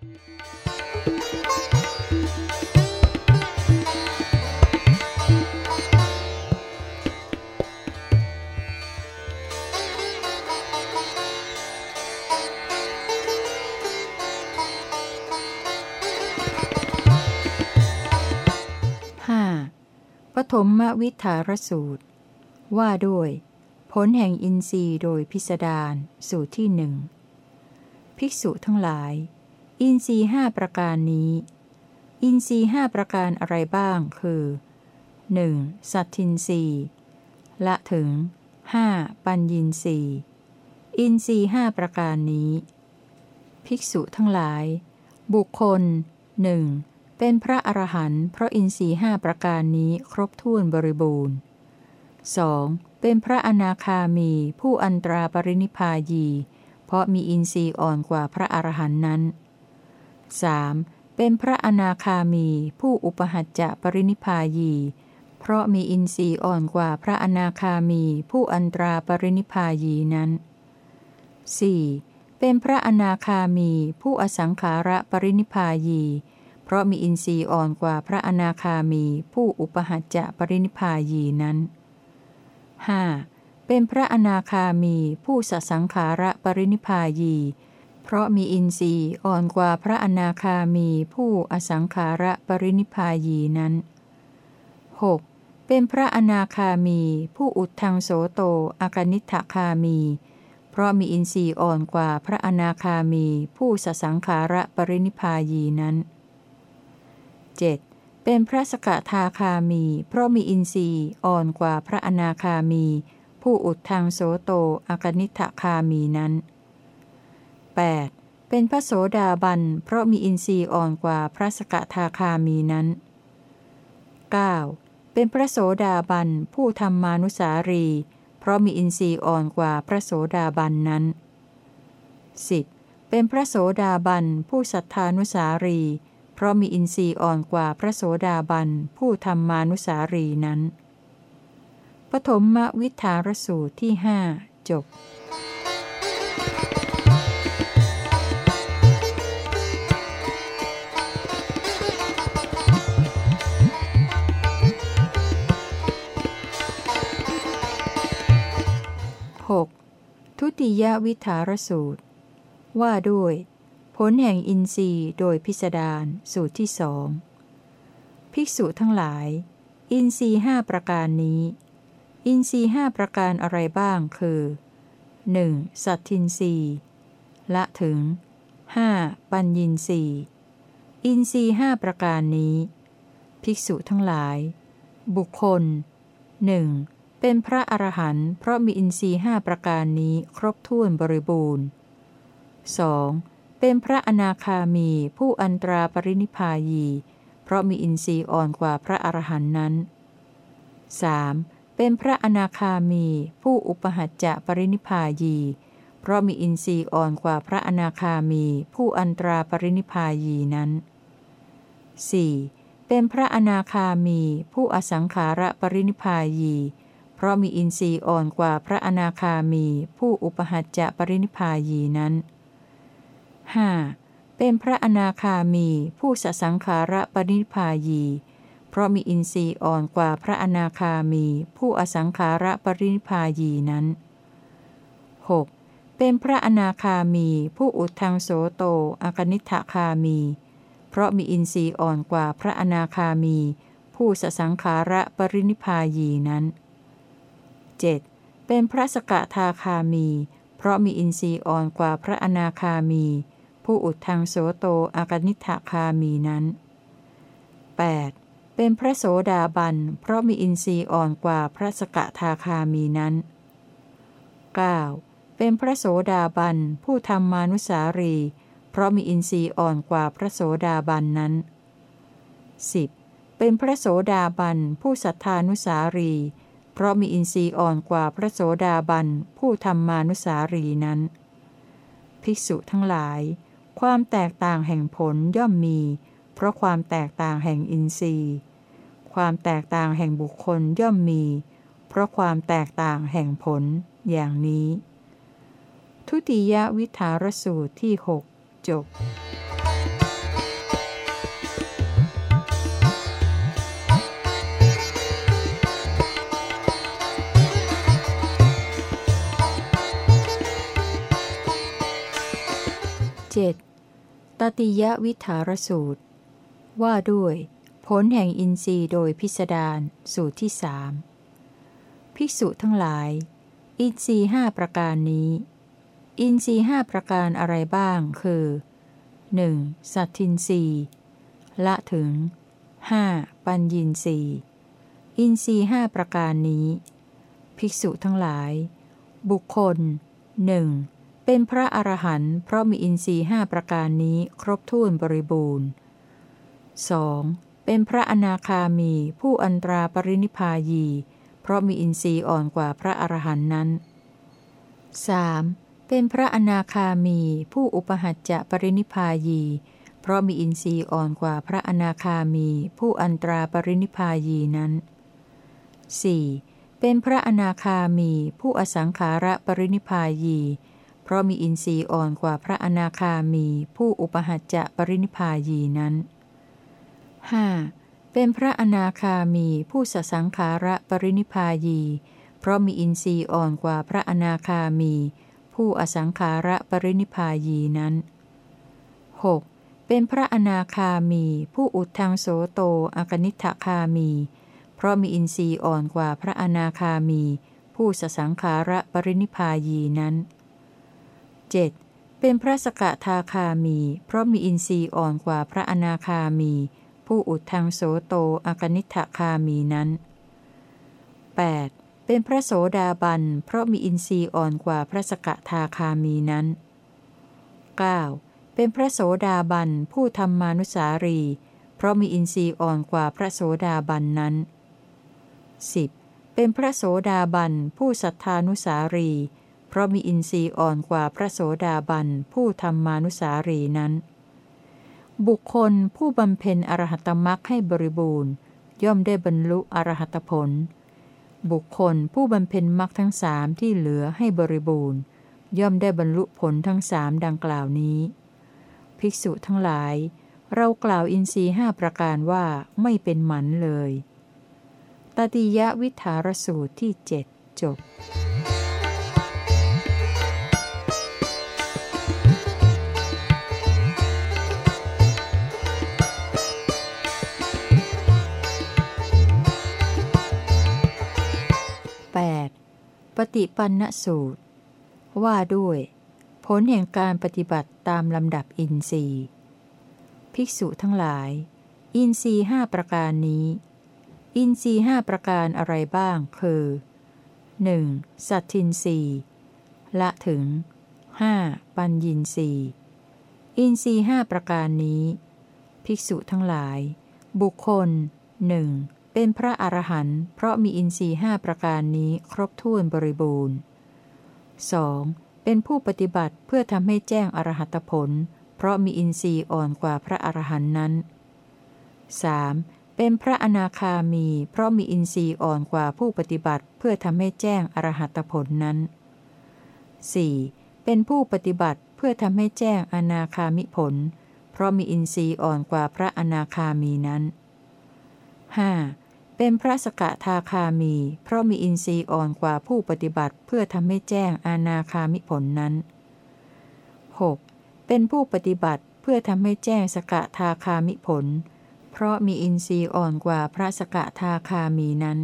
5. ปฐมวิทารสูตร ว่าด้วย ผลแห่งอินทรีย์โดยพิสดารสูตรที่หนึ่งภิกษุทั้งหลาย อินทรีห้าประการนี้ อินทรีห้าประการอะไรบ้าง คือ 1. สัตทินรีละถึง 5. ปัญญินรีอินทรีห้าประการนี้ ภิกษุทั้งหลาย บุคคลหนึ่งเป็นพระอรหันต์เพราะอินทรีห้าประการนี้ครบถ้วนบริบูรณ์ 2. เป็นพระอนาคามีผู้อันตราปรินิพายี เพราะมีอินทรีย์อ่อนกว่าพระอรหันต์นั้น 3. เป็นพระอนาคามีผู้อุปหัจจะปรินิพายี เพราะมีอินทรีย์อ่อนกว่าพระอนาคามีผู้อันตราปรินิพายีนั้น 4. เป็นพระอนาคามีผู้อสังขาระปรินิพายี เพราะมีอินทรีย์อ่อนกว่าพระอนาคามีผู้อุปหัจจะปรินิพายีนั้น 5. เป็นพระอนาคามีผู้สสังขาระปรินิพายี เพราะมีอินทรีย์อ่อนกว่าพระอนาคามีผู้อสังขาระปรินิพายีนั้น 6. เป็นพระอนาคามีผู้อุดทางโสโตอากนิทคามี เพราะมีอินทรีย์อ่อนกว่าพระอนาคามีผู้สสังขาระปรินิพายีนั้น 7. เป็นพระสกทาคามี เพราะมีอินทรีย์อ่อนกว่าพระอนาคามี ผู้อุดทางโสโตอากนิทคามีนั้น 8. เป็นพระโสดาบัน เพราะมีอินทรีย์อ่อนกว่าพระสกทาคามีนั้น 9. เป็นพระโสดาบัน ผู้ทำมานุสารี เพราะมีอินทรีย์อ่อนกว่าพระโสดาบันนั้น 10. เป็นพระโสดาบัน ผู้ศรัทธานุสารี เพราะมีอินทรีย์อ่อนกว่าพระโสดาบัน ผู้ทำมานุสารีนั้นปฐมวิทารสูตรที่หจบ หกทุติยวิทารสูตร ว่าด้วย ผลแห่งอินทรีย์โดยพิสดารสูตรที่สองภิกษุทั้งหลาย อินทรีห้าประการนี้ อินทรีห้าประการอะไรบ้างคือ 1. สัตทินรีละถึง 5. ปัญญินรีอินทรีห้าประการนี้ ภิกษุทั้งหลาย บุคคลหนึ่ง เป็นพระอรหันต์เพราะมีอินทรีห้าประการนี้ครบถ้วนบริบูรณ์ 2. เป็นพระอนาคามีผู้อันตราปรินิพายี เพราะมีอินทรีย์อ่อนกว่าพระอรหันต์นั้น 3. เป็นพระอนาคามีผู้อุปหัจจะปรินิพายี เพราะมีอินทรีย์อ่อนกว่าพระอนาคามี ผู้อันตราปรินิพายีนั้น 4. เป็นพระอนาคามีผู้อสังขาระปรินิพายี เพราะมีอินทรีย์อ่อนกว่าพระอนาคามีผู้อุปหัจจะปรินิพายีนั้น 5. เป็นพระอนาคามีผู้สสังขาระปรินิพายี เพราะมีอินทรีย์อ่อนกว่าพระอนาคามีผู้อสังขาระปรินิพายีนั้น 6. เป็นพระอนาคามีผู้อุดทางโสโตอากนิทคามี เพราะมีอินทรีย์อ่อนกว่าพระอนาคามี ผู้สสังขาระปรินิพายีนั้น 7. เป็นพระสกทาคามี เพราะมีอินทรีย์อ่อนกว่าพระอนาคามี ผู้อุดทางโสโตอากนิทาคามีนั้น 8. เป็นพระโสดาบัน เพราะมีอินทรีย์อ่อนกว่าพระสกทาคามีนั้น 9. เป็นพระโสดาบัน ผู้ทำมานุสารี เพราะมีอินทรีย์อ่อนกว่าพระโสดาบันนั้น 10. เป็นพระโสดาบัน ผู้ศรัทธานุสารีเราะมีอินทรีย์อ่อนกว่าพระโสดาบันผู้ทำมานุสารีนั้น ภิกษุทั้งหลาย ความแตกต่างแห่งผลย่อมมี เพราะความแตกต่างแห่งอินทรีย์ ความแตกต่างแห่งบุคคลย่อมมี เพราะความแตกต่างแห่งผลอย่างนี้ ทุติยวิถารสูตรที่หกจบ 7. ตติยวิถารสูตร ว่าด้วย ผลแห่งอินทรีย์โดยพิสดารสูตรที่สามภิกษุทั้งหลาย อินทรีห้าประการนี้ อินทรีห้าประการอะไรบ้างคือ 1. สัตทินรีละถึง 5. ปัญญินรีอินทรีห้าประการนี้ ภิกษุทั้งหลาย บุคคลหนึ่ง เป็นพระอรหันต์เพราะมีอินทรีห้าประการนี้ครบถ้วนบริบูรณ์ 2. เป็นพระอนาคามีผู้อันตราปรินิพายี เพราะมีอินทรีย์อ่อนกว่าพระอรหันต์นั้น 3. เป็นพระอนาคามีผู้อุปหัจจะปรินิพายี เพราะมีอินทรีย์อ่อนกว่าพระอนาคามี ผู้อันตราปรินิพายีนั้น 4. เป็นพระอนาคามีผู้อสังขาระปรินิพายีพ ราะมีอินทรีย์อ่อนกว่าพระอนาคามีผู้อุปหัจจะปรินิพายีนั้น 5. เป็นพระอนาคามีผู้สสังขาระปรินิพายี เพราะมีอินทรีย์อ่อนกว่าพระอนาคามี ผู้อสังขาระปรินิพายีนั้น 6. เป็นพระอนาคามี ผู้อุทังโสโตอกนิทคามี เพราะมีอินทรีย์อ่อนกว่าพระอนาคามี ผู้สสังขาระปรินิพายีนั้น 7. เป็นพระสกทาคามี เพราะมีอินทรีย์อ่อนกว่าพระอนาคามี ผู้อุดทางโสโตอกนิทคามีนั้น 8. เป็นพระโสดาบัน เพราะมีอินทรีย์อ่อนกว่าพระสกทาคามีนั้น 9. เป็นพระโสดาบัน ผู้ทำมานุสารี เพราะมีอินทรีย์อ่อนกว่าพระโสดาบันนั้น 10. เป็นพระโสดาบัน ผู้สัทธานุสารีเพราะมีอินทรีย์อ่อนกว่าพระโสดาบันผู้ทำมานุสารีนั้น บุคคลผู้บำเพ็ญอรหัตมรักให้บริบูรณ์ ย่อมได้บรรลุอรหัตผล บุคคลผู้บำเพ็ญมรรคทั้งสามที่เหลือให้บริบูรณ์ ย่อมได้บรรลุผลทั้งสามดังกล่าวนี้ ภิกษุทั้งหลาย เรากล่าวอินทรีห้าประการว่าไม่เป็นหมันเลย ตติยวิถารสูตรที่เจ็ดจบ 8. ปฏิปันนสูตร ว่าด้วย ผลแห่งการปฏิบัติตามลำดับอินทรีย์ภิกษุทั้งหลาย อินทรีห้าประการนี้ อินทรีห้าประการอะไรบ้างคือ 1. สัตทินรีละถึง 5. ปัญญินรีอินทรีห้าประการนี้ ภิกษุทั้งหลาย บุคคลหนึ่ง เป็นพระอรหันต์เพราะมีอินทรีห้าประการนี้ครบถ้วนบริบูรณ์ 2. เป็นผู้ปฏิบัติเพื่อทำให้แจ้งอรหัตผล เพราะมีอินทรีย์อ่อนกว่าพระอรหันต์นั้น 3. เป็นพระอนาคามี เพราะมีอินทรีย์อ่อนกว่าผู้ปฏิบัติเพื่อทำให้แจ้งอรหัตผลนั้น 4. เป็นผู้ปฏิบัติเพื่อทำให้แจ้งอนาคามิผล เพราะมีอินทรีย์อ่อนกว่าพระอนาคามีนั้น 5. เป็นพระสกทาคามี เพราะมีอินทรีย์อ่อนกว่าผู้ปฏิบัติเพื่อทำให้แจ้งอาณาคามิผลนั้น 6. เป็นผู้ปฏิบัติเพื่อทำให้แจ้งสกทาคามิผล เพราะมีอินทรีย์อ่อนกว่าพระสกทาคามีนั้น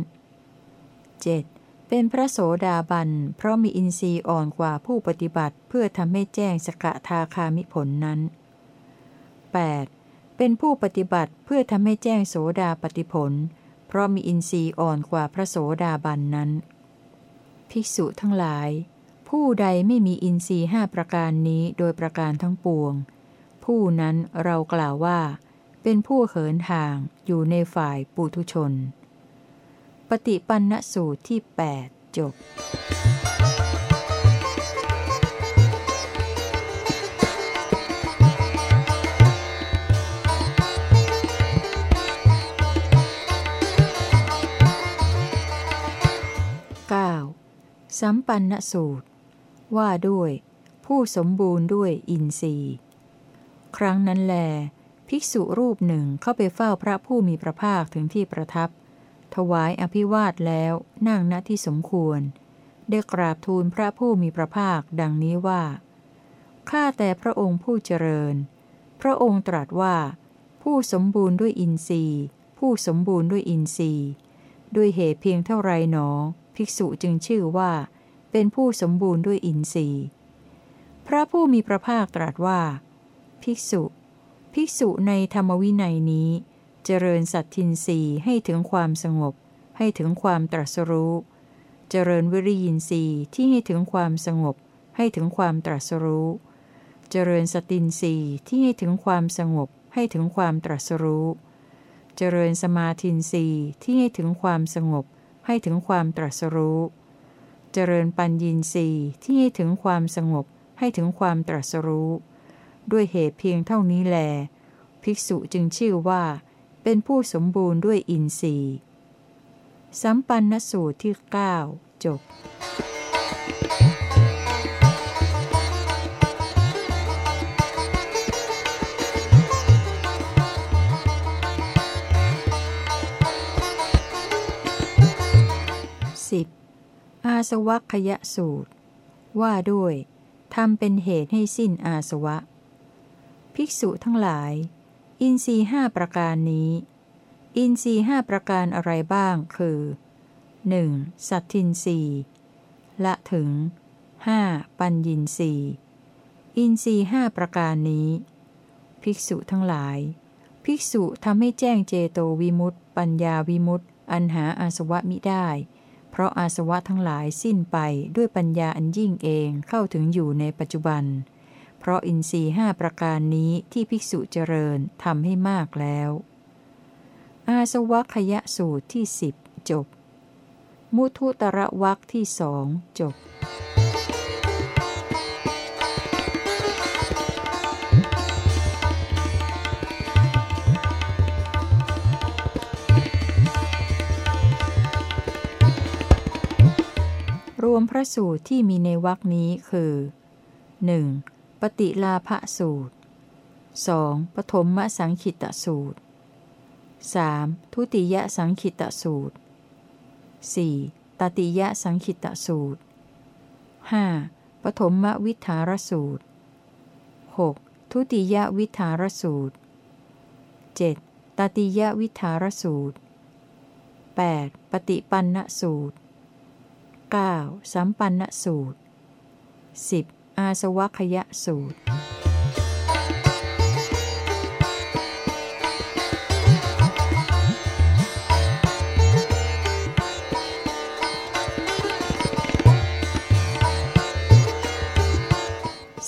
7. เป็นพระโสดาบัน เพราะมีอินทรีย์อ่อนกว่าผู้ปฏิบัติเพื่อทำให้แจ้งสกทาคามิผลนั้น 8. เป็นผู้ปฏิบัติเพื่อทำให้แจ้งโสดาปฏิผล ราะมีอินทรีย์อ่อนกว่าพระโสดาบันนั้น ภิกษุทั้งหลาย ผู้ใดไม่มีอินทรีย์ห้าประการนี้โดยประการทั้งปวง ผู้นั้นเรากล่าวว่า เป็นผู้เขินห่างอยู่ในฝ่ายปุถุชน ปฏิปันนสูตรที่ 8 จบ สัมปันนสูตร ว่าด้วย ผู้สมบูรณ์ด้วยอินทรีย์ ครั้งนั้นแล ภิกษุรูปหนึ่งเข้าไปเฝ้าพระผู้มีพระภาคถึงที่ประทับ ถวายอภิวาทแล้วนั่งณที่สมควร ได้กราบทูลพระผู้มีพระภาคดังนี้ว่า ข้าแต่พระองค์ผู้เจริญ พระองค์ตรัสว่า ผู้สมบูรณ์ด้วยอินทรีย์ ผู้สมบูรณ์ด้วยอินทรีย์ ด้วยเหตุเพียงเท่าไรหนอ ภิกษุจึงชื่อว่า เป็นผู้สมบูรณ์ด้วยอินทรีย์ พระผู้มีพระภาคตรัสว่า ภิกษุ ภิกษุในธรรมวินัยนี้ เจริญสัตทินรีให้ถึงความสงบ ให้ถึงความตรัสรู้ เจริญวิริยินทรีย์ที่ให้ถึงความสงบ ให้ถึงความตรัสรู้ เจริญสตินรีที่ให้ถึงความสงบ ให้ถึงความตรัสรู้ เจริญสมาธินรีที่ให้ถึงความสงบ ให้ถึงความตรัสรู้ เจริญปัญญีสีที่ให้ถึงความสงบให้ถึงความตรัสรู้ ด้วยเหตุเพียงเท่านี้แล ภิกษุจึงชื่อว่า เป็นผู้สมบูรณ์ด้วยอินทรีย์ สัมปันนสูตรที่ 9 จบ 10. อาสวัคยสูตร ว่าด้วยทำเป็นเหตุให้สิ้นอาสวะ ภิกษุทั้งหลาย อินทรีห้าประการนี้ อินทรีห้าประการอะไรบ้างคือ 1. สัตทินรีละถึง 5. ปัญญินรีอินทรีห้าประการนี้ ภิกษุทั้งหลาย ภิกษุทำให้แจ้งเจโตวิมุตติปัญญาวิมุตติอันหาอาสวะมิได้ เพราะอาสวะทั้งหลายสิ้นไปด้วยปัญญาอันยิ่งเองเข้าถึงอยู่ในปัจจุบัน เพราะอินทรีห้าประการนี้ที่ภิกษุเจริญทำให้มากแล้ว อาสวะขยะสูตรที่สิบจบ มุทุตระวักที่สองจบ วมพระสูตรที่มีในวรคนี้คือ 1. ปฏิลาภสูตร 2. ปฐมมสังขิตสูตร 3. ทุติยสังขิตสูตร 4. ตติยสังขิตสูตร 5. ปฐมมวิทารสูตร 6. ทุติยวิทารสูตร 7. ตติยวิทารสูตร 8. ปฏิปันนสูตร 9. สัมปันนสูตร 10. อาสวัคยสูตร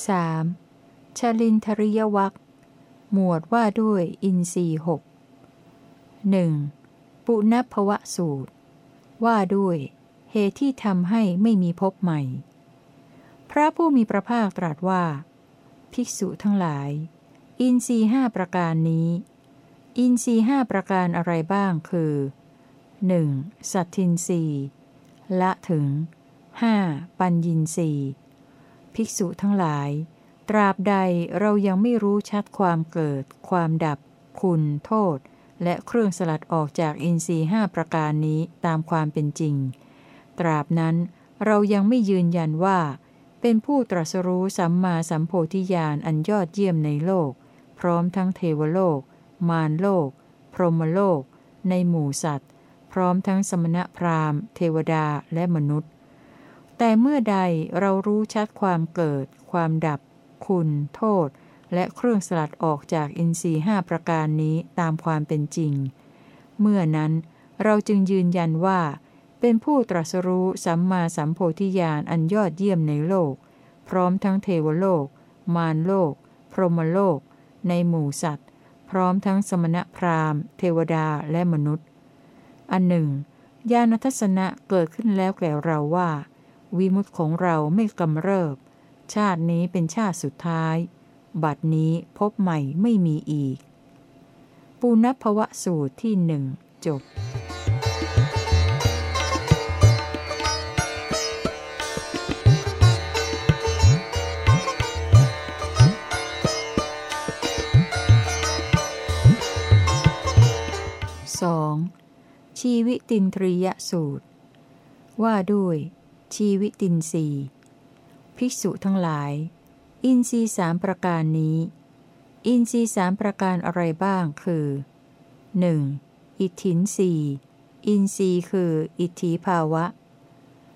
3. ชลินทริยวัคหมวดว่าด้วยอินทรีหกหนึ่งปุณพวะสูตร ว่าด้วย เหตุที่ทำให้ไม่มีภพใหม่ พระผู้มีพระภาคตรัสว่า ภิกษุทั้งหลาย อินทรีห้าประการนี้ อินทรีห้าประการอะไรบ้างคือ 1. สัตทินรีละถึง 5. ปัญญินรีภิกษุทั้งหลาย ตราบใดเรายังไม่รู้ชัดความเกิด ความดับ คุณ โทษ และเครื่องสลัดออกจากอินทรีห้าประการนี้ตามความเป็นจริง ตราบนั้นเรายังไม่ยืนยันว่า เป็นผู้ตรัสรู้สัมมาสัมโพธิญาณอันยอดเยี่ยมในโลก พร้อมทั้งเทวโลก มารโลก พรหมโลก ในหมู่สัตว์ พร้อมทั้งสมณะพราหมณ์ เทวดาและมนุษย์ แต่เมื่อใดเรารู้ชัดความเกิด ความดับ คุณ โทษ และเครื่องสลัดออกจากอินทรีห้าประการนี้ตามความเป็นจริง เมื่อนั้นเราจึงยืนยันว่า เป็นผู้ตรัสรู้สัมมาสัมโพธิญาณอันยอดเยี่ยมในโลก พร้อมทั้งเทวโลก มารโลก พรหมโลก ในหมู่สัตว์ พร้อมทั้งสมณพราหมณ์ เทวดาและมนุษย์ อันหนึ่งญาณทัศนะเกิดขึ้นแล้วแก่เราว่า วิมุตของเราไม่กำเริบ ชาตินี้เป็นชาติสุดท้าย บัดนี้พบใหม่ไม่มีอีกปุณพวะสูตรที่หนึ่งจบ ชีวิตินทรียสูตร ว่าด้วย ชีวิตินรีภิกษุทั้งหลาย อินทรีสามประการนี้ อินทรีสามประการอะไรบ้างคือ 1. อิทธินสีอินทรีคือ อิทธิภาวะ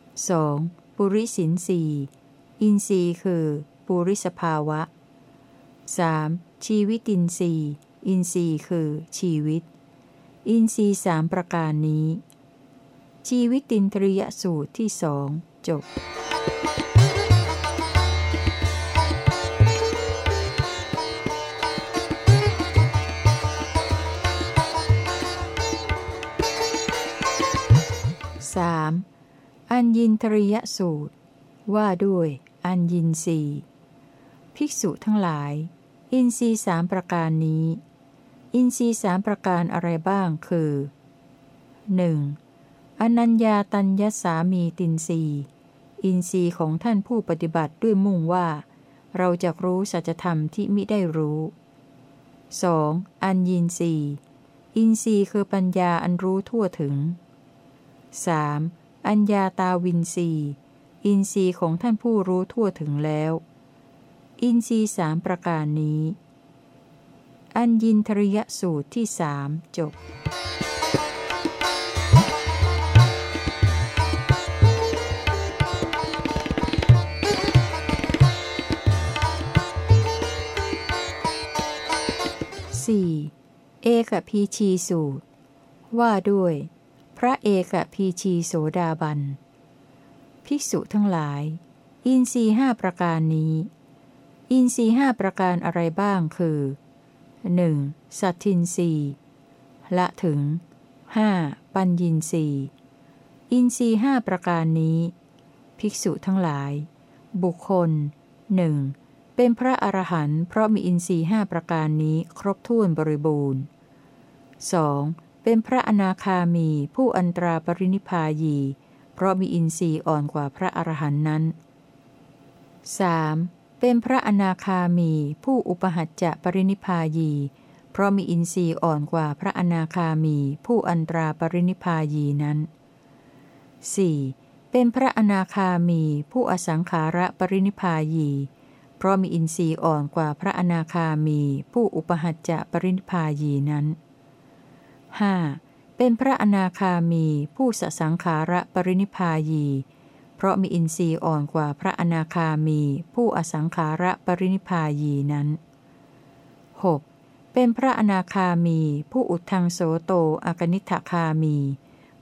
2. ปุริสินสีอินทรีคือปุริสภาวะ 3. ชีวิตินทรีอินทรีคือชีวิต อินทรีสามประการนี้ ชีวิตินทริยสูตรที่สองจบ 3. อัญญินทริยสูตร ว่าด้วย อัญญินรีภิกษุทั้งหลาย อินทรีย์สามประการนี้ อินทรีย์สามประการอะไรบ้างคือ 1. อนัญญาตัญญัสสามีตินทรีย์อินทรีย์ของท่านผู้ปฏิบัติด้วยมุ่งว่า เราจะรู้สัจธรรมที่มิได้รู้ 2. อัญญินทรีย์อินทรีย์คือปัญญาอันรู้ทั่วถึง 3. อัญญาตาวินทรีย์อินทรีย์ของท่านผู้รู้ทั่วถึงแล้ว อินทรีย์สามประการนี้ อัญญินทริยสูตรที่สามจบ 4. เอกพีชีสูตร ว่าด้วย พระเอกพีชีโสดาบัน ภิกษุทั้งหลาย อินทรีห้าประการนี้ อินทรีห้าประการอะไรบ้างคือ 1. สัตทินรีละถึง 5. ปัญญินรีอินทรีห้าประการนี้ ภิกษุทั้งหลาย บุคคลหนึ่งเป็นพระอรหันต์เพราะมีอินทรีห้าประการนี้ครบถ้วนบริบูรณ์ 2. เป็นพระอนาคามีผู้อันตราปรินิพายี เพราะมีอินทรีย์อ่อนกว่าพระอรหันต์นั้น 3. เป็นพระอนาคามีผู้อุปหัจจะปรินิพายี เพราะมีอินทรีย์อ่อนกว่าพระอนาคามีผู้อันตราปรินิพายีนั้น 4. เป็นพระอนาคามีผู้อสังขาระปรินิพายี เพราะมีอินทรีย์อ่อนกว่าพระอนาคามีผู้อุปหัจจะปรินิพายีนั้น 5. เป็นพระอนาคามีผู้สสังขาระปรินิพายี เพราะมีอินทรีย์อ่อนกว่าพระอนาคามีผู้อสังขาระปรินิพายีนั้น 6. เป็นพระอนาคามีผู้อุทังโสโตอากนิทคามี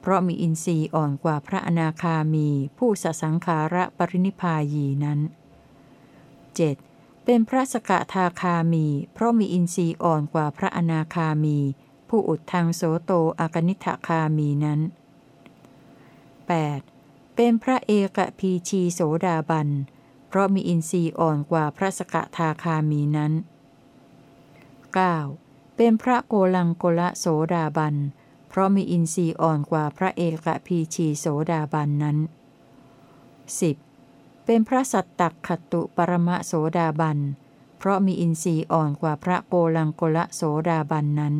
เพราะมีอินทรีย์อ่อนกว่าพระอนาคามีผู้สสังขาระปรินิพายีนั้น 7. เป็นพระสกทาคามี เพราะมีอินทรีย์อ่อนกว่าพระอนาคามี ผู้อุดทางโสโตอากนิทคามีนั้น 8. เป็นพระเอกพีชีโสดาบัน เพราะมีอินทรีย์อ่อนกว่าพระสกทาคามีนั้น 9. เป็นพระโกลังโกละโสดาบัน เพราะมีอินทรีย์อ่อนกว่าพระเอกพีชีโสดาบันนั้น 10. เป็นพระสัตตักขตุปรมะโสดาบัน เพราะมีอินทรีย์อ่อนกว่าพระโกลังโกละโสดาบันนั้น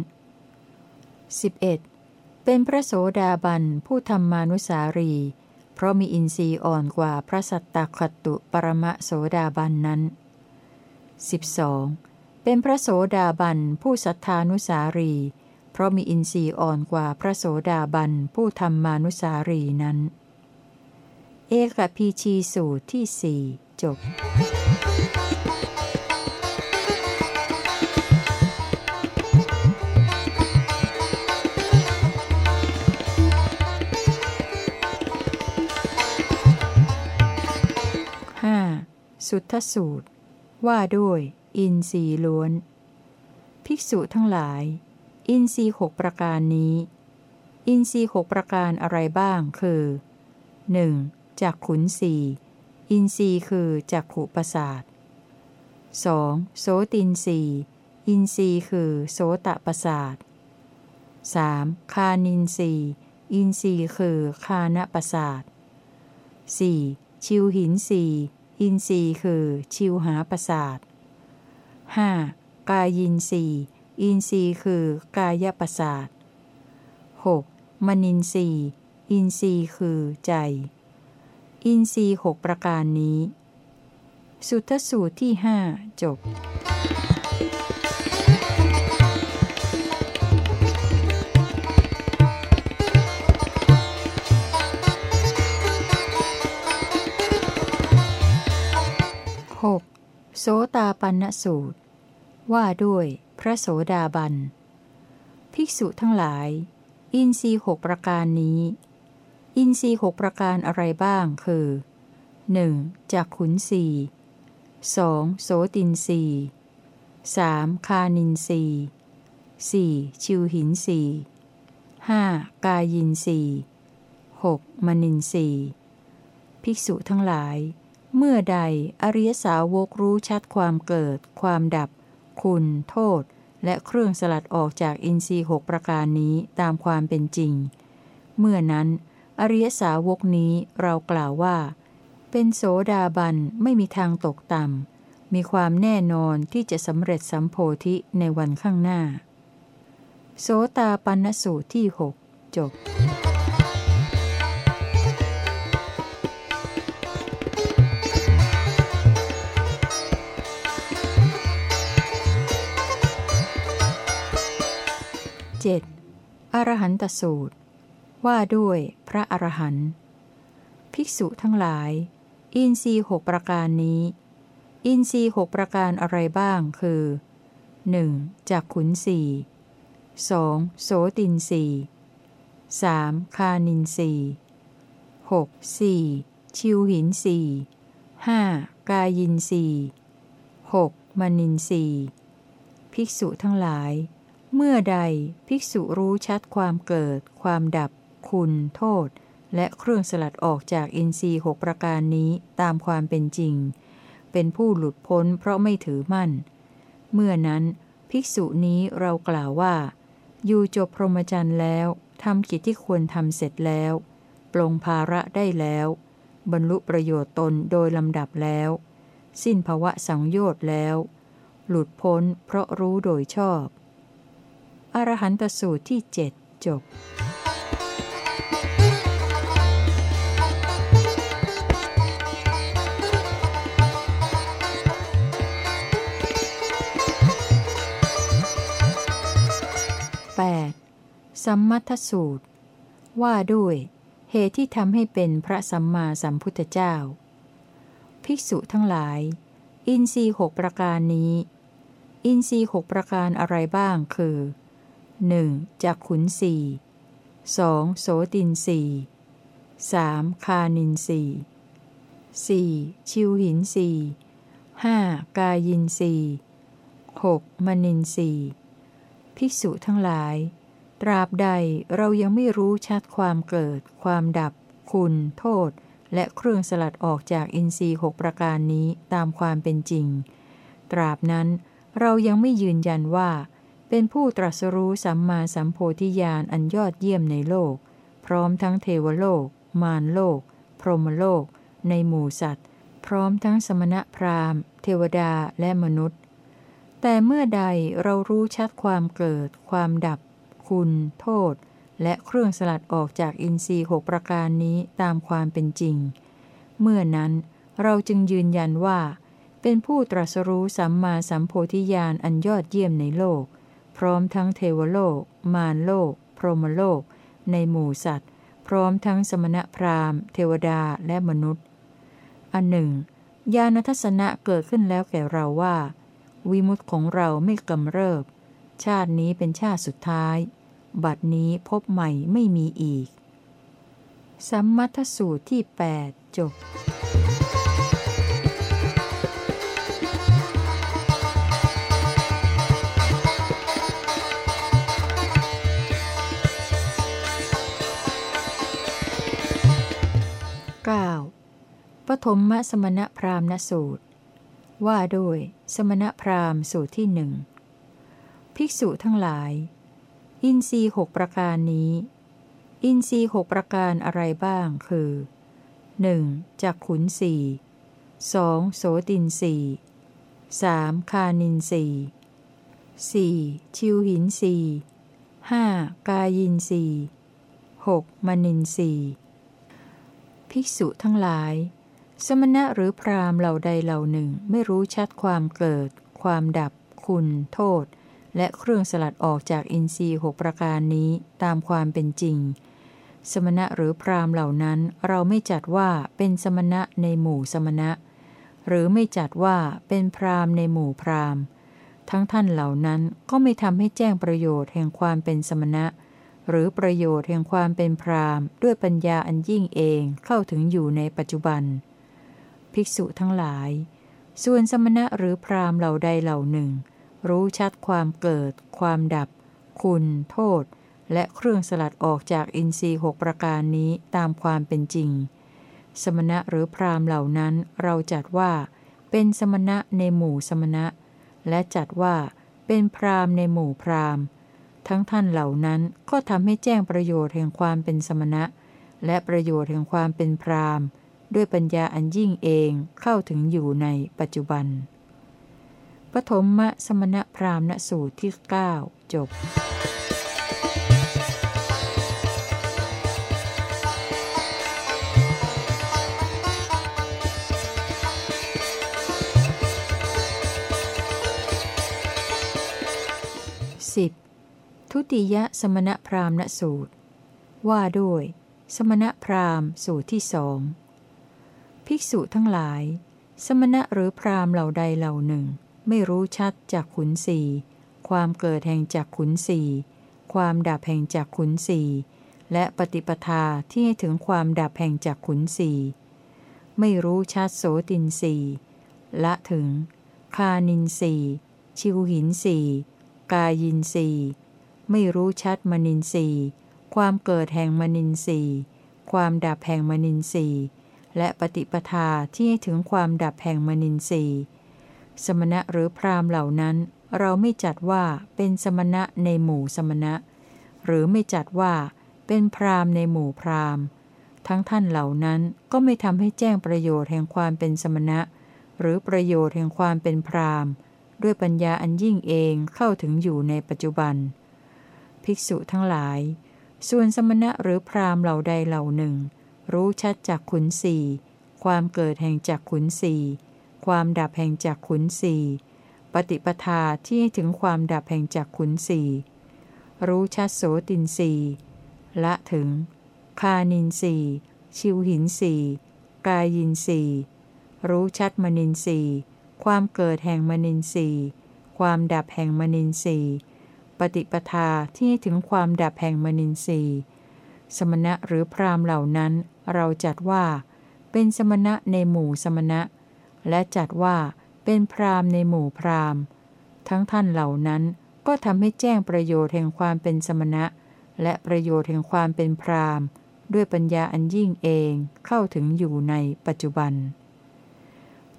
11. เป็นพระโสดาบันผู้ทำมานุสารี เพราะมีอินทรีย์อ่อนกว่าพระสัตตักขตุปรมะโสดาบันนั้น 12. เป็นพระโสดาบันผู้สัทธานุสารี เพราะมีอินทรีย์อ่อนกว่าพระโสดาบันผู้ทำมานุสารีนั้น เอกพีชีสูตรที่สี่จบ สุทธสูตร ว่าด้วย อินทรีล้วน ภิกษุทั้งหลาย อินทรีหกประการนี้ อินทรีหกประการอะไรบ้างคือหนึ่งจากขุนสีอินทรีคือจักขุประสาท 2. โสตินสีอินทรีคือโสตประสาท 3. คานินสีอินทรีคือคานประสาท 4. ชิวหินสี อินทรีคือ ชิวหาประสาท 5. กายินทรีอินทรีคือกายประสาท 6. มนินทรีอินทรีคือใจ อินทรีหกประการนี้ สุทธสูตรที่หจบ 6. โสตาปันสูตร ว่าด้วยพระโสดาบัน ภิกษุทั้งหลาย อินทรีหกประการนี้ อินทรีหกประการอะไรบ้างคือ 1. จากขุนสี 2. โสตินสี 3. คานินสี 4. ชิวหินสี 5. กายินสี 6. มนินสีภิกษุทั้งหลาย เมื่อใดอริยสาวกรู้ชัดความเกิด ความดับ คุณ โทษ และเครื่องสลัดออกจากอินทรีย์หกประการนี้ตามความเป็นจริง เมื่อนั้น อริยสาวกนี้เรากล่าวว่า เป็นโสดาบันไม่มีทางตกต่ำ มีความแน่นอนที่จะสำเร็จสัมโพธิในวันข้างหน้า โสตาปันสูตรที่หกจบ 7. อรหันตสูตร ว่าด้วยพระอรหันต์ภิกษุทั้งหลาย อินทรีหกประการนี้ อินทรีหกประการอะไรบ้างคือ 1. จากขุนสี 2. โสตินสี 3. คานินสี 6. 4. ชิวหินสี 5. กายินสี 6. มนินสีภิกษุทั้งหลาย เมื่อใดภิกษุรู้ชัดความเกิด ความดับ คุณ โทษ และเครื่องสลัดออกจากอินทรีย์หกประการนี้ตามความเป็นจริง เป็นผู้หลุดพ้นเพราะไม่ถือมั่น เมื่อนั้น ภิกษุนี้เรากล่าวว่า อยู่จบพรหมจรรย์แล้วทำกิจที่ควรทำเสร็จแล้ว ปลงภาระได้แล้ว บรรลุประโยชน์ตนโดยลำดับแล้ว สิ้นภวะสังโยชน์แล้ว หลุดพ้นเพราะรู้โดยชอบ อรหันตสูตรที่เจ็ดจบ 8. สัมมัทสูตร ว่าด้วย เหตุที่ทำให้เป็นพระสัมมาสัมพุทธเจ้า ภิกษุทั้งหลาย อินทรีหกประการนี้ อินทรีหกประการอะไรบ้างคือ หนึ่งจากขุนสีสองโสตินสีสามคานินสีสี่ชิวหินสีห้ากายินสีหกมนินสีภิกษุทั้งหลาย ตราบใดเรายังไม่รู้ชัดความเกิด ความดับ คุณ โทษ และเครื่องสลัดออกจากอินทรีย์หกประการนี้ตามความเป็นจริง ตราบนั้นเรายังไม่ยืนยันว่า เป็นผู้ตรัสรู้สัมมาสัมโพธิญาณอันยอดเยี่ยมในโลก พร้อมทั้งเทวโลก มารโลก พรหมโลก ในหมู่สัตว์ พร้อมทั้งสมณะพราหมณ์ เทวดาและมนุษย์ แต่เมื่อใดเรารู้ชัดความเกิด ความดับ คุณ โทษ และเครื่องสลัดออกจากอินทรีย์หกประการนี้ตามความเป็นจริง เมื่อนั้นเราจึงยืนยันว่า เป็นผู้ตรัสรู้สัมมาสัมโพธิญาณอันยอดเยี่ยมในโลก พร้อมทั้งเทวโลก มารโลก พรหมโลก ในหมู่สัตว์ พร้อมทั้งสมณพราหมณ์ เทวดาและมนุษย์ อันหนึ่ง ญาณทัศนะเกิดขึ้นแล้วแก่เราว่า วิมุตของเราไม่กำเริบ ชาตินี้เป็นชาติสุดท้าย บัดนี้พบใหม่ไม่มีอีก สัมมัทสูตรที่ 8 จบ 9. ปฐมมสมณพราหมณสูตร ว่าด้วยสมณพราหมณ์สูตรที่หนึ่งภิกษุทั้งหลาย อินทรีหกประการนี้ อินทรีหกประการอะไรบ้างคือ 1. จากขุนสีสองโสตินสีสามคานินสีสี่ชิวหินสีห้ากายินสีหกมนินสี ภิกษุทั้งหลาย สมณะหรือพรามเหล่าใดเหล่าหนึ่งไม่รู้ชัดความเกิด ความดับ คุณ โทษ และเครื่องสลัดออกจากอินทรีย์หกประการนี้ตามความเป็นจริง สมณะหรือพรามเหล่านั้นเราไม่จัดว่าเป็นสมณะในหมู่สมณะ หรือไม่จัดว่าเป็นพรามในหมู่พรามทั้งท่านเหล่านั้นก็ไม่ทำให้แจ้งประโยชน์แห่งความเป็นสมณะ หรือประโยชน์แห่งความเป็นพรามด้วยปัญญาอันยิ่งเองเข้าถึงอยู่ในปัจจุบัน ภิกษุทั้งหลาย ส่วนสมณะหรือพรามเหล่าใดเหล่าหนึ่ง รู้ชัดความเกิด ความดับ คุณ โทษ และเครื่องสลัดออกจากอินทรีย์หกประการนี้ตามความเป็นจริง สมณะหรือพรามเหล่านั้นเราจัดว่า เป็นสมณะในหมู่สมณะ และจัดว่า เป็นพรามในหมู่พราม ทั้งท่านเหล่านั้นก็ทำให้แจ้งประโยชน์แห่งความเป็นสมณะ และประโยชน์แห่งความเป็นพรามด้วยปัญญาอันยิ่งเองเข้าถึงอยู่ในปัจจุบัน ปฐมมะสมณะพรามณสูตรที่ 9 จบ 10. ทุติยสมณพราหมณสูตร ว่าด้วย สมณพราหมณ์สูตรที่สองภิกษุทั้งหลาย สมณะหรือพราหมณ์เหล่าใดเหล่าหนึ่ง ไม่รู้ชัดจากขุนสีความเกิดแห่งจากขุนสีความดับแห่งจากขุนสีและปฏิปทาที่ให้ถึงความดับแห่งจากขุนสีไม่รู้ชัดโสตินสีละถึง คานินสีชิวหินสีกายินสี ไม่รู้ชัดมนินสีความเกิดแห่งมนินสีความดับแห่งมนินสีและปฏิปทาที่ให้ถึงความดับแห่งมนินสีสมณะหรือพรามเหล่านั้น เราไม่จัดว่าเป็นสมณะในหมู่สมณะ หรือไม่จัดว่าเป็นพรามในหมู่พรามทั้งท่านเหล่านั้นก็ไม่ทำให้แจ้งประโยชน์แห่งความเป็นสมณะ หรือประโยชน์แห่งความเป็นพรามด้วยปัญญาอันยิ่งเองเข้าถึงอยู่ในปัจจุบัน ภิกษุทั้งหลาย ส่วนสมณะหรือพราหมณ์เหล่าใดเหล่าหนึ่ง รู้ชัดจากขุนสีความเกิดแห่งจากขุนสีความดับแห่งจากขุนสีปฏิปทาที่ถึงความดับแห่งจากขุนสีรู้ชัดโสตินสีละถึง คานินสีชิวหินสีกายินสีรู้ชัดมนินสีความเกิดแห่งมนินทรีความดับแห่งมนินทรีย์ ปฏิปทาที่ถึงความดับแห่งมนินทรีย์ สมณะหรือพรามเหล่านั้น เราจัดว่า เป็นสมณะในหมู่สมณะ และจัดว่าเป็นพรามในหมู่พรามทั้งท่านเหล่านั้นก็ทำให้แจ้งประโยชน์แห่งความเป็นสมณะ และประโยชน์แห่งความเป็นพรามด้วยปัญญาอันยิ่งเองเข้าถึงอยู่ในปัจจุบัน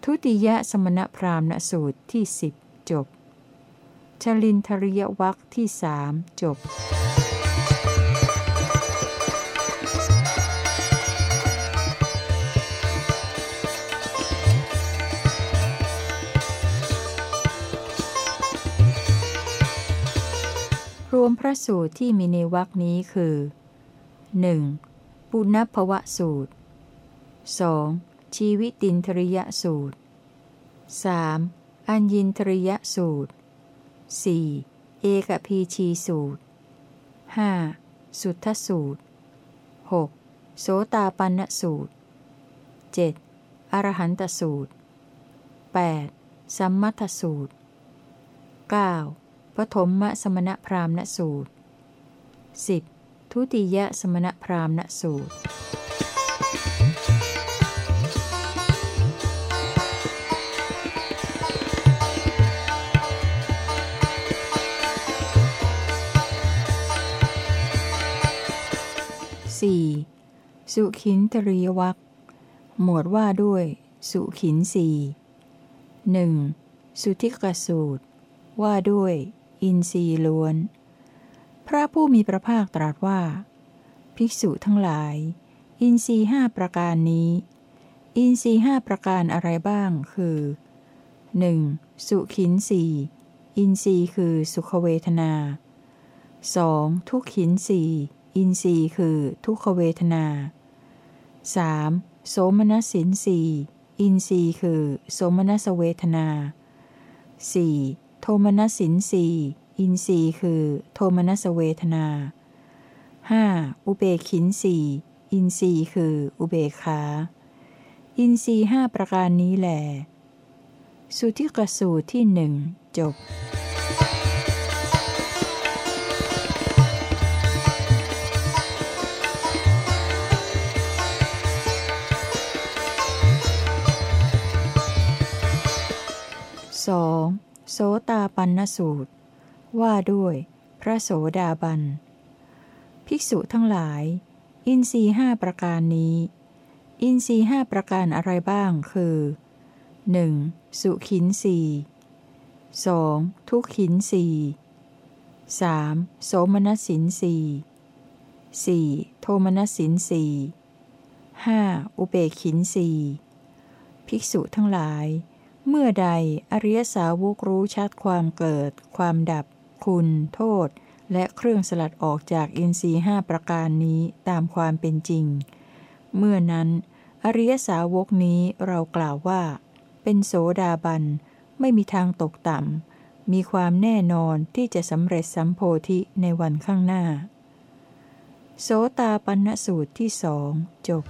ทุติยสมณพราหมณสูตรที่สิบจบ ชลินทริยวัคที่สามจบรวมพระสูตรที่มีในวักนี้คือ 1. ปุณพวสูตร 2. ชีวิตินทริยสูตร 3. อัญญินทริยสูตร 4. เอกพีชีสูตร 5. สุทธสูตร 6. โสตาปันสูตร 7. อรหันตสูตร 8. สัมมัทสูตร 9. ปฐมมสมณพราหมณสูตร 10. ทุติยสมณพราหมณสูตร 4. สุขินตรียวักหมวดว่าด้วย สุขินสี่หนึ่งสุทิกสูตร ว่าด้วย อินทรีล้วน พระผู้มีพระภาคตรัสว่า ภิกษุทั้งหลาย อินทรีห้าประการนี้ อินทรีห้าประการอะไรบ้างคือ 1. สุขินสี่อินทรีคือสุขเวทนา 2. ทุกขินสี่ อินทรีย์คือทุกขเวทนา 3. โสมนัสสินสีอินทรีย์คือ โสมนัสเวทนา 4. โทมนัสสินสีอินทรีย์คือ โทมนัสเวทนา 5. อุเบกินสีอินทรีย์คือ อุเบคาอินทรีย์ห้าประการนี้แหลสุทิกสูตรที่หนึ่งจบ สองโสตาปันนสูตร ว่าด้วย พระโสดาบัน ภิกษุทั้งหลาย อินทรีห้าประการนี้ อินทรีห้าประการอะไรบ้างคือ 1. สุขินสีสองทุกขินสีสามโสมนสินสีสี่โทมนสินสีห้าอุเบกินสีภิกษุทั้งหลาย เมื่อใดอริยสาวกรู้ชัดความเกิด ความดับ คุณ โทษ และเครื่องสลัดออกจากอินทรีห้าประการนี้ตามความเป็นจริง เมื่อนั้น อริยสาวกนี้เรากล่าวว่า เป็นโสดาบัน ไม่มีทางตกต่ำ มีความแน่นอนที่จะสำเร็จสัมโพธิในวันข้างหน้า โสตาปันสูตรที่สองจบ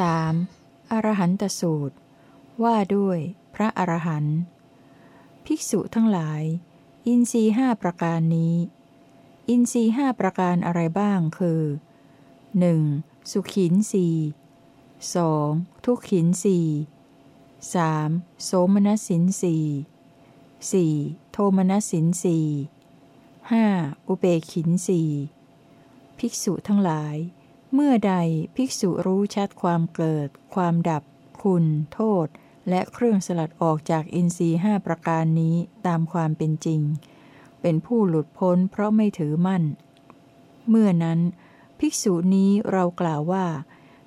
สามอรหันตสูตร ว่าด้วยพระอรหันต์ภิกษุทั้งหลาย อินทรีห้าประการนี้ อินทรีห้าประการอะไรบ้างคือ 1. สุขินสีสองทุกขินสีสามโสมนัสสินสีสี่โทมนัสสินสีห้าอุเบกินสีภิกษุทั้งหลาย เมื่อใดภิกษุรู้ชัดความเกิด ความดับ คุณ โทษ และเครื่องสลัดออกจากอินทรีห้าประการนี้ตามความเป็นจริง เป็นผู้หลุดพ้นเพราะไม่ถือมั่น เมื่อนั้น ภิกษุนี้เรากล่าวว่า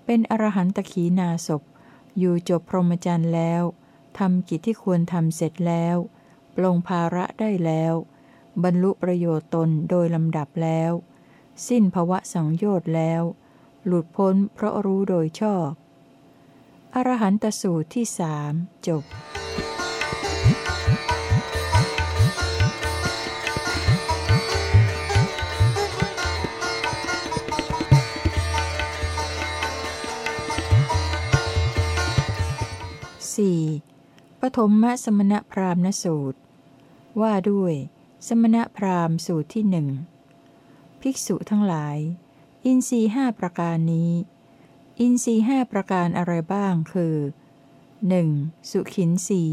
เป็นอรหันตขีนาศพอยู่จบพรหมจรรย์แล้วทำกิจที่ควรทำเสร็จแล้วปลงภาระได้แล้ว บรรลุประโยชน์ตนโดยลำดับแล้ว สิ้นภวะสังโยชน์แล้ว หลุดพ้นเพราะรู้โดยชอบ อรหันตสูตรที่สามจบสี่ปฐมมสมณพราหมณสูตร ว่าด้วย สมณพราหมณ์สูตรที่หนึ่งภิกษุทั้งหลาย อินทรีห้าประการนี้ อินทรีห้าประการอะไรบ้างคือ 1. สุขินสี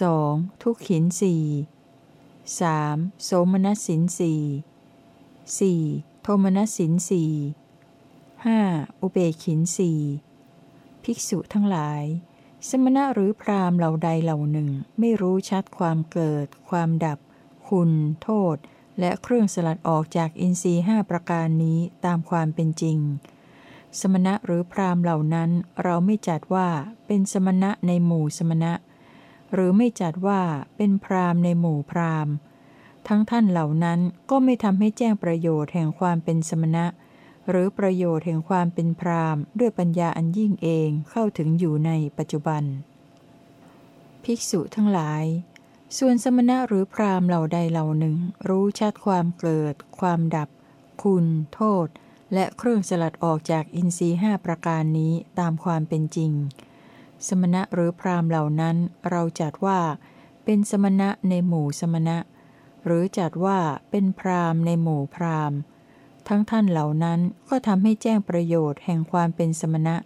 สองทุกขินสีสามโสมนัสสินสีสี่โทมนัสสินสีห้าอุเบกินสีภิกษุทั้งหลาย สมณะหรือพรามเหล่าใดเหล่าหนึ่ง ไม่รู้ชัดความเกิด ความดับ คุณ โทษ และเครื่องสลัดออกจากอินทรีห้าประการนี้ตามความเป็นจริง สมณะหรือพรามเหล่านั้นเราไม่จัดว่าเป็นสมณะในหมู่สมณะ หรือไม่จัดว่าเป็นพรามในหมู่พรามทั้งท่านเหล่านั้นก็ไม่ทำให้แจ้งประโยชน์แห่งความเป็นสมณะ หรือประโยชน์แห่งความเป็นพรามด้วยปัญญาอันยิ่งเองเข้าถึงอยู่ในปัจจุบัน ภิกษุทั้งหลาย ส่วนสมณะหรือพรามเหล่าใดเหล่าหนึ่ง รู้ชัดความเกิด ความดับ คุณ โทษ และเครื่องสลัดออกจากอินทรีห้าประการนี้ตามความเป็นจริง สมณะหรือพรามเหล่านั้นเราจัดว่า เป็นสมณะในหมู่สมณะ หรือจัดว่าเป็นพรามในหมู่พรามทั้งท่านเหล่านั้นก็ทำให้แจ้งประโยชน์แห่งความเป็นสมณะ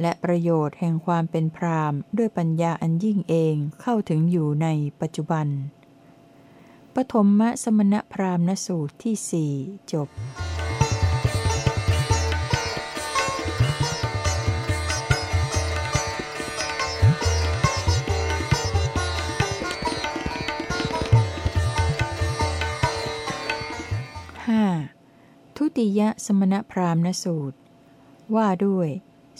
และประโยชน์แห่งความเป็นพรามด้วยปัญญาอันยิ่งเองเข้าถึงอยู่ในปัจจุบัน ปฐมมะสมณพรามณสูตรที่สี่จบติยสมณพราหมณสูตร ว่าด้วย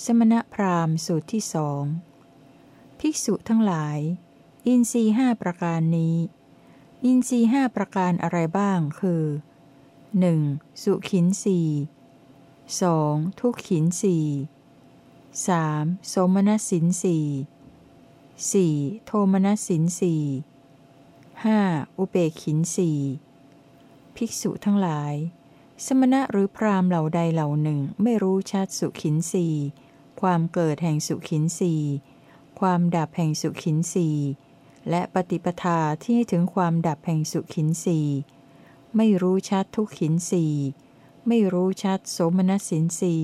สมณพราหมณ์สูตรที่สองภิกษุทั้งหลาย อินทรีห้าประการนี้ อินทรีห้าประการอะไรบ้างคือ 1. สุขินสี 2. ทุกขินสี 3. โสมนสินสี 4. โทมนสินสี 5. อุเบกขินสีภิกษุทั้งหลาย สมณะหรือพรามเหล่าใดเหล่าหนึ่งไม่รู้ชัดสุขินสี ความเกิดแห่งสุขินสีความดับแห่งสุขินสีและปฏิปทาที่ถึงความดับแห่งสุขินสีไม่รู้ชัดทุกขินสีไม่รู้ชัดโสมนัสสินสี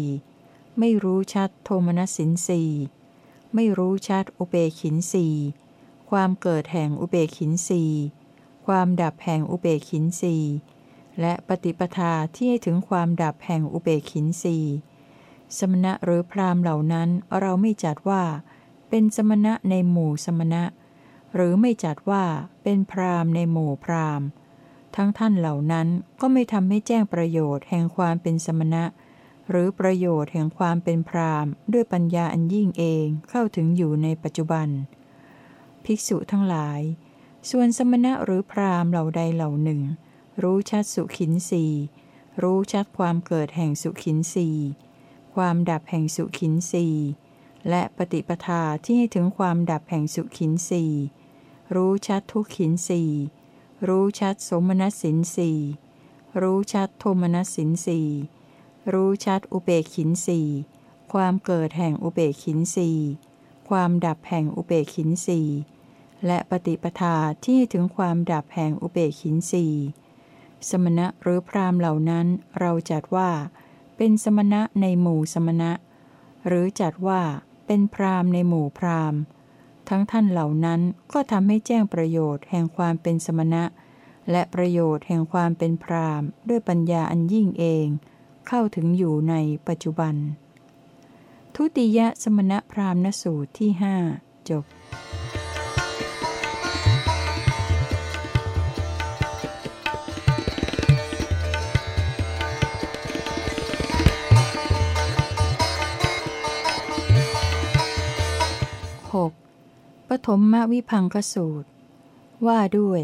ไม่รู้ชัดโทมนัสสินสีไม่รู้ชัดอุเบกินสีความเกิดแห่งอุเบกินสีความดับแห่งอุเบกินสีและปฏิปทาที่ให้ถึงความดับแห่งอุเบกินสี สมณะหรือพรามเหล่านั้นเราไม่จัดว่า เป็นสมณะในหมู่สมณะ หรือไม่จัดว่าเป็นพรามในหมู่พรามทั้งท่านเหล่านั้นก็ไม่ทำให้แจ้งประโยชน์แห่งความเป็นสมณะ หรือประโยชน์แห่งความเป็นพรามด้วยปัญญาอันยิ่งเองเข้าถึงอยู่ในปัจจุบัน ภิกษุทั้งหลาย ส่วนสมณะหรือพรามเหล่าใดเหล่าหนึ่ง รู้ชัดสุขินสีรู้ชัดความเกิดแห่งสุขินสี ความดับแห่งสุขินสีและปฏิปทาที่ให้ถึงความดับแห่งสุขินสีรู้ชัดทุกขินสีรู้ชัดสมณสินสีรู้ชัดโทมณสินสีรู้ชัดอุเบกินสีความเกิดแห่งอุเบกินสีความดับแห่งอุเบกินสีและปฏิปทาที่ถึงความดับแห่งอุเบกินสีสมณะหรือพรามเหล่านั้นเราจัดว่า เป็นสมณะในหมู่สมณะ หรือจัดว่าเป็นพรามในหมู่พรามทั้งท่านเหล่านั้นก็ทำให้แจ้งประโยชน์แห่งความเป็นสมณะ และประโยชน์แห่งความเป็นพรามด้วยปัญญาอันยิ่งเอง เข้าถึงอยู่ในปัจจุบัน ทุติยสมณพราหมณสูตรที่หจบ ปฐมมวิพังคสูตร ว่าด้วย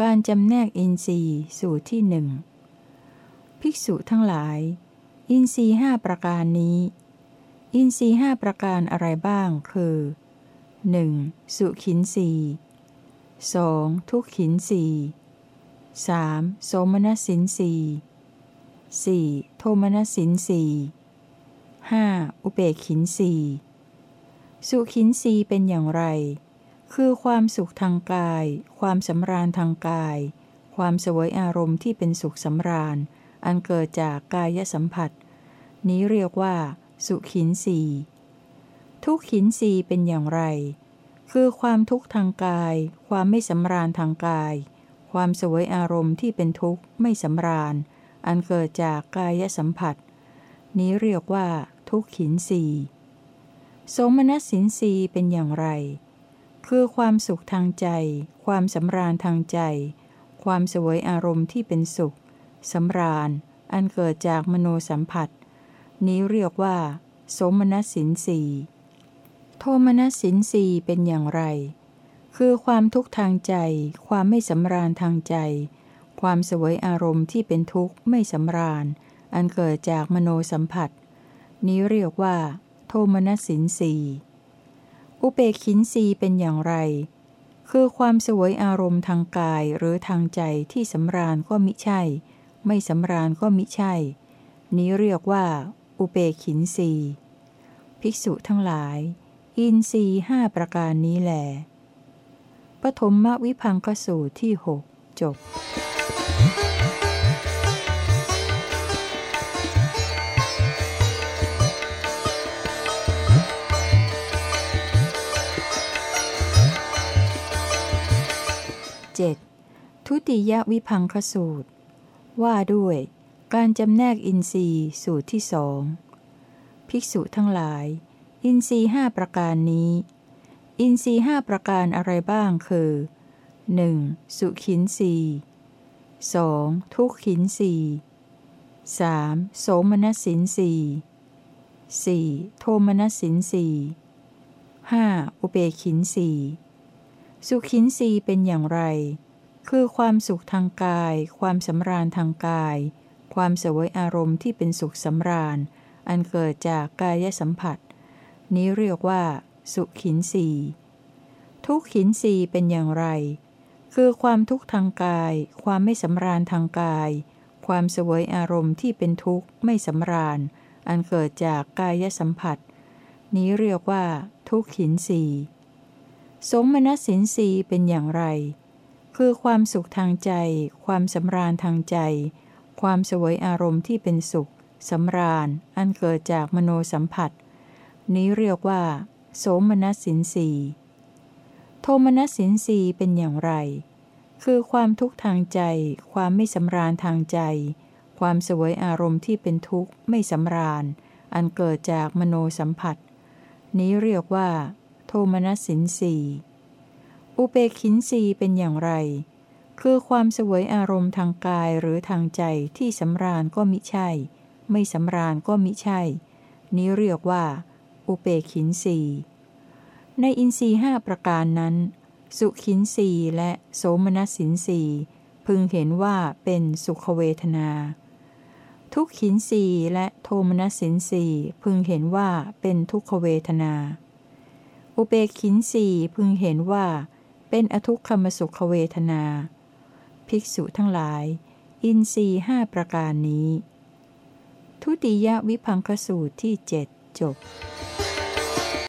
การจำแนกอินทรีย์สูตรที่หนึ่งภิกษุทั้งหลาย อินทรีย์ห้าประการนี้ อินทรีย์ห้าประการอะไรบ้างคือ 1. สุขินสีสองทุกขินสีสามโสมนสินสีสี่โทมนสสินสีห้าอุเบกขินสี สุขินสีเป็นอย่างไร คือความสุขทางกาย ความสำราญทางกาย ความสวยอารมณ์ที่เป็นสุขสำราญ อันเกิดจากกายสัมผัส นี้เรียกว่า สุขินสีทุกขินสีเป็นอย่างไร คือความทุกข์ทางกาย ความไม่สำราญทางกาย ความสวยอารมณ์ที่เป็นทุกข์ไม่สำราญ อันเกิดจากกายสัมผัส นี้เรียกว่า ทุกขินสี สมนัสสินสีเป็นอย่างไร คือความสุขทางใจ ความสำราญทางใจ ความสวยอารมณ์ที่เป็นสุขสำราญ อันเกิดจากมโนสัมผัส นี้เรียกว่า สมนัสสินสีโทมนัสสินสีเป็นอย่างไร คือความทุกข์ทางใจ ความไม่สำราญทางใจ ความสวยอารมณ์ที่เป็นทุกข์ไม่สำราญ อันเกิดจากมโนสัมผัส นี้เรียกว่า โทมนัสสินสีอุเบกินสีเป็นอย่างไร คือความสวยอารมณ์ทางกายหรือทางใจที่สำราญก็มิใช่ ไม่สำราญก็มิใช่ นี้เรียกว่า อุเบกินสีภิกษุทั้งหลาย อินทรีห้าประการนี้แหลปฐมมวิพังกสูตรที่หกจบ 7. ทุติยวิพังคสูตร ว่าด้วย การจำแนกอินทรีย์สูตรที่สองภิกษุทั้งหลาย อินทรีย์ห้าประการนี้ อินทรีย์ห้าประการอะไรบ้างคือ 1. สุขินสีสองทุกขินสีสามโสมนสินสีสี่โทมนสินสี 5. อุเบกินสี สุขินสีเป็นอย่างไร คือความสุขทางกาย ความสำราญทางกาย ความเสวยอารมณ์ที่เป็นสุขสำราญ อันเกิดจากกายสัมผัส นี้เรียกว่า สุขินสีทุกขินสีเป็นอย่างไร คือความทุกข์ทางกาย ความไม่สำราญทางกาย ความเสวยอารมณ์ที่เป็นทุกข์ไม่สำราญ อันเกิดจากกายสัมผัส นี้เรียกว่า ทุกขินสี สมณสินสีเป็นอย่างไร คือความสุขทางใจ ความสำราญทางใจ ความสวยอารมณ์ที่เป็นสุขสำราญ อันเกิดจากมโนสัมผัส นี้เรียกว่า โสมนัสสินสีโทมนัสสินสีเป็นอย่างไร คือความทุกข์ทางใจ ความไม่สำราญทางใจ ความสวยอารมณ์ที่เป็นทุกข์ไม่สำราญ อันเกิดจากมโนสัมผัส นี้เรียกว่า มนัสสินสีอุเบกินสีเป็นอย่างไร คือความสวยอารมณ์ทางกายหรือทางใจที่สำราญก็มิใช่ ไม่สำราญก็มิใช่ นี้เรียกว่า อุเบกินสีในอินทรีห้าประการนั้น สุขินสีและโสมนัสสินสีพึงเห็นว่าเป็นสุขเวทนา ทุกขินสีและโทมนัสสินสีพึงเห็นว่าเป็นทุกขเวทนา อุเบกินสีพึงเห็นว่า เป็นอทุกขมสุขเวทนา ภิกษุทั้งหลาย อินทรีห้าประการนี้ ทุติยวิพังคสูตรที่เจ็ดจบ